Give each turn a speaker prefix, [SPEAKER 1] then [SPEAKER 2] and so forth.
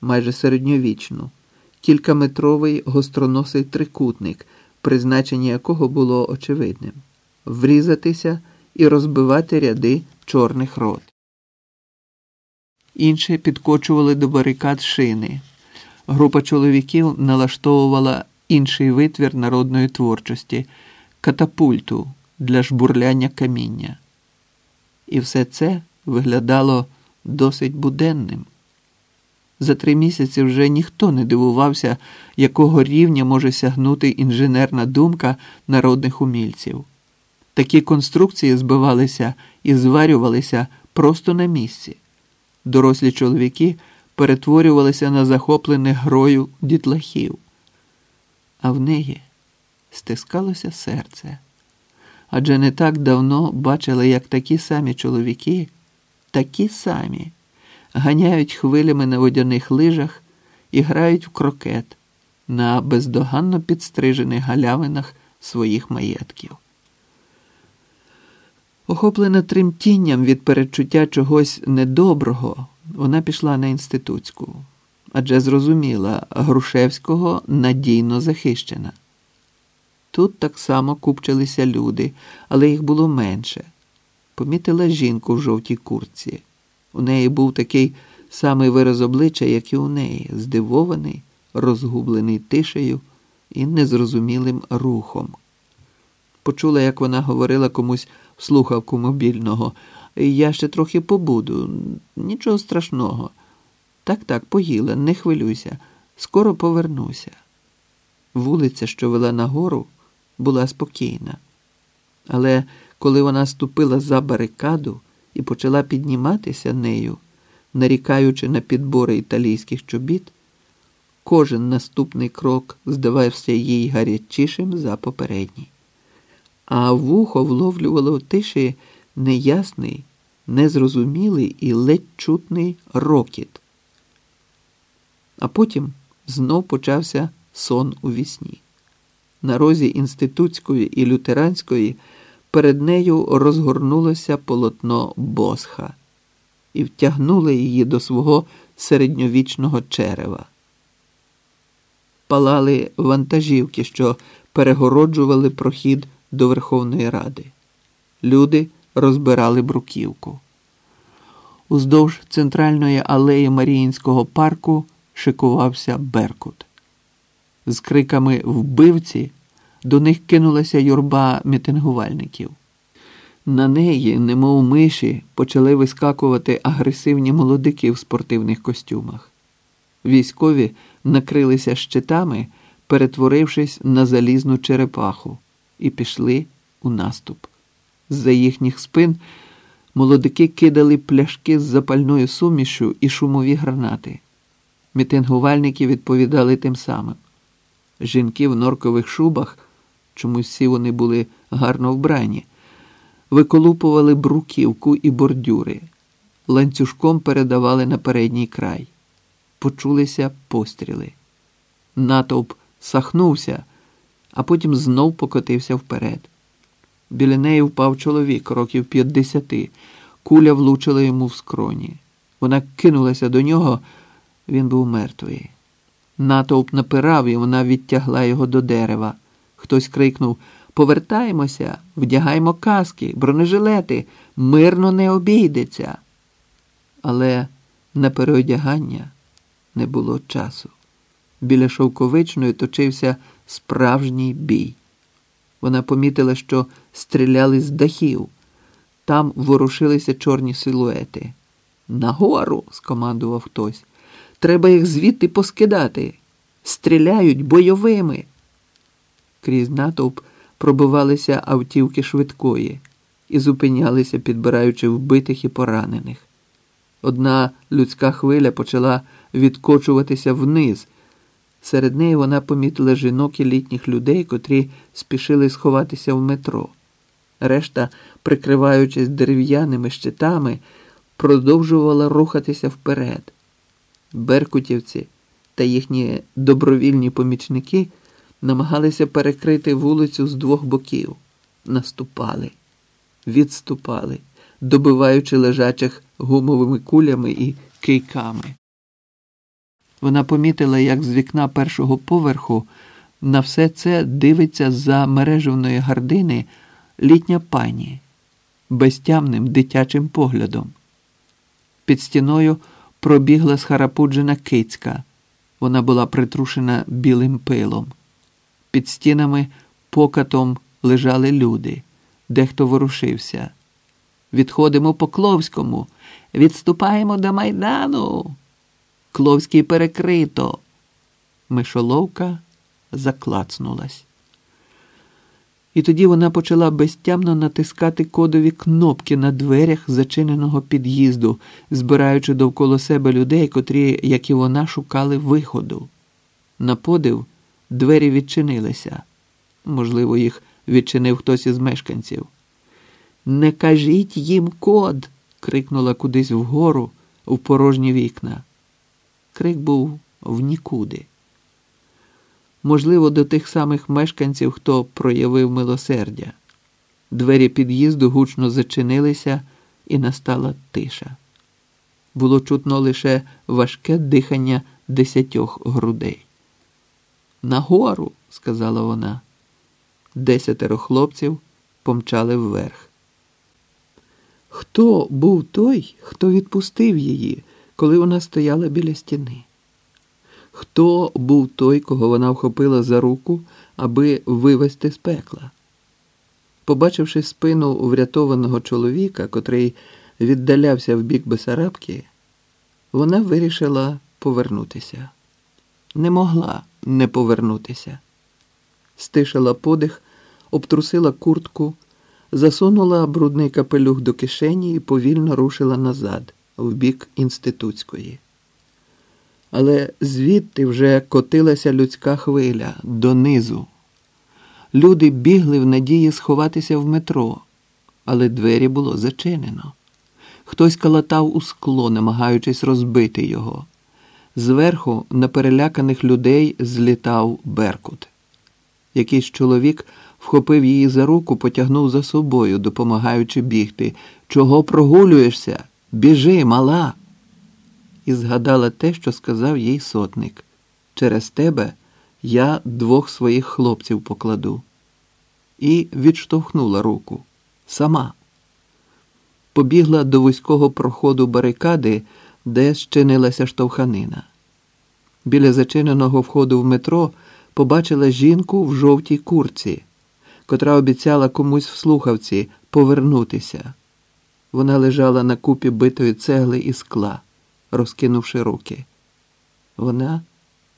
[SPEAKER 1] майже середньовічну, кількаметровий гостроносий трикутник, призначення якого було очевидним врізатися і розбивати ряди чорних рот. Інші підкочували до барикад шини. Група чоловіків налаштовувала інший витвір народної творчості катапульту для жбурляння каміння. І все це виглядало досить буденним. За три місяці вже ніхто не дивувався, якого рівня може сягнути інженерна думка народних умільців. Такі конструкції збивалися і зварювалися просто на місці. Дорослі чоловіки перетворювалися на захоплених грою дітлахів, а в неї стискалося серце. Адже не так давно бачили, як такі самі чоловіки, такі самі, ганяють хвилями на водяних лижах і грають в крокет на бездоганно підстрижених галявинах своїх маєтків. Охоплена тремтінням від передчуття чогось недоброго, вона пішла на інститутську, адже зрозуміла, Грушевського надійно захищена. Тут так само купчилися люди, але їх було менше. Помітила жінку в жовтій курці. У неї був такий самий вираз обличчя, як і у неї, здивований, розгублений тишею і незрозумілим рухом. Почула, як вона говорила комусь в слухавку мобільного. Я ще трохи побуду, нічого страшного. Так, так, поїла, не хвилюйся, скоро повернуся. Вулиця, що вела нагору, була спокійна. Але коли вона ступила за барикаду і почала підніматися нею, нарікаючи на підбори італійських чобіт, кожен наступний крок здавався їй гарячішим за попередній а вухо вловлювало в тиші неясний, незрозумілий і ледь чутний рокіт. А потім знов почався сон у вісні. На розі інститутської і лютеранської перед нею розгорнулося полотно босха і втягнуло її до свого середньовічного черева. Палали вантажівки, що перегороджували прохід до Верховної Ради. Люди розбирали бруківку. Уздовж центральної алеї Маріїнського парку шикувався Беркут. З криками вбивці до них кинулася юрба мітингувальників. На неї, немов миші, почали вискакувати агресивні молодики в спортивних костюмах. Військові накрилися щитами, перетворившись на залізну черепаху і пішли у наступ. З-за їхніх спин молодики кидали пляшки з запальною сумішю і шумові гранати. Мітингувальники відповідали тим самим. Жінки в норкових шубах, чомусь всі вони були гарно вбрані, виколупували бруківку і бордюри, ланцюжком передавали на передній край. Почулися постріли. Натовп сахнувся а потім знов покотився вперед. Біля неї впав чоловік років п'ятдесяти. Куля влучила йому в скроні. Вона кинулася до нього, він був мертвий. Натовп напирав, і вона відтягла його до дерева. Хтось крикнув Повертаємося, вдягаймо каски, бронежилети, мирно не обійдеться. Але на переодягання не було часу. Біля шовковичної точився справжній бій. Вона помітила, що стріляли з дахів. Там ворушилися чорні силуети. Нагору, скомандував хтось. Треба їх звідти поскидати. Стріляють бойовими. Крізь натовп пробивалися автівки швидкої і зупинялися, підбираючи вбитих і поранених. Одна людська хвиля почала відкочуватися вниз. Серед неї вона помітила жінок і літніх людей, котрі спішили сховатися в метро. Решта, прикриваючись дерев'яними щитами, продовжувала рухатися вперед. Беркутівці та їхні добровільні помічники намагалися перекрити вулицю з двох боків, наступали, відступали, добиваючи лежачих гумовими кулями і кийками. Вона помітила, як з вікна першого поверху на все це дивиться за мережевної гардини літня пані безтямним дитячим поглядом. Під стіною пробігла схарапуджена кицька. Вона була притрушена білим пилом. Під стінами покатом лежали люди, дехто ворушився. Відходимо по Кловському, відступаємо до майдану. Кловський перекрито. Мишоловка заклацнулась. І тоді вона почала безтямно натискати кодові кнопки на дверях зачиненого під'їзду, збираючи довкола себе людей, котрі, як і вона, шукали виходу. На подив двері відчинилися. Можливо, їх відчинив хтось із мешканців. Не кажіть їм код. крикнула кудись вгору в порожні вікна. Крик був в нікуди. Можливо, до тих самих мешканців, хто проявив милосердя. Двері під'їзду гучно зачинилися, і настала тиша. Було чутно лише важке дихання десятьох грудей. Нагору, сказала вона. Десятеро хлопців помчали вверх. Хто був той, хто відпустив її, коли вона стояла біля стіни? Хто був той, кого вона вхопила за руку, аби вивести з пекла? Побачивши спину врятованого чоловіка, котрий віддалявся в бік Бесарабки, вона вирішила повернутися. Не могла не повернутися. Стишила подих, обтрусила куртку, засунула брудний капелюх до кишені і повільно рушила назад, в бік інститутської але звідти вже котилася людська хвиля донизу. Люди бігли в надії сховатися в метро, але двері було зачинено. Хтось калатав у скло, намагаючись розбити його. Зверху на переляканих людей злітав Беркут. Якийсь чоловік вхопив її за руку, потягнув за собою, допомагаючи бігти. Чого прогулюєшся? Біжи, мала і згадала те, що сказав їй сотник. Через тебе я двох своїх хлопців покладу. І відштовхнула руку сама. Побігла до вузького проходу барикади, де щинилася штовханина. Біля зачиненого входу в метро побачила жінку в жовтій курці, котра обіцяла комусь в слухавці повернутися. Вона лежала на купі битої цегли і скла розкинувши руки. Вона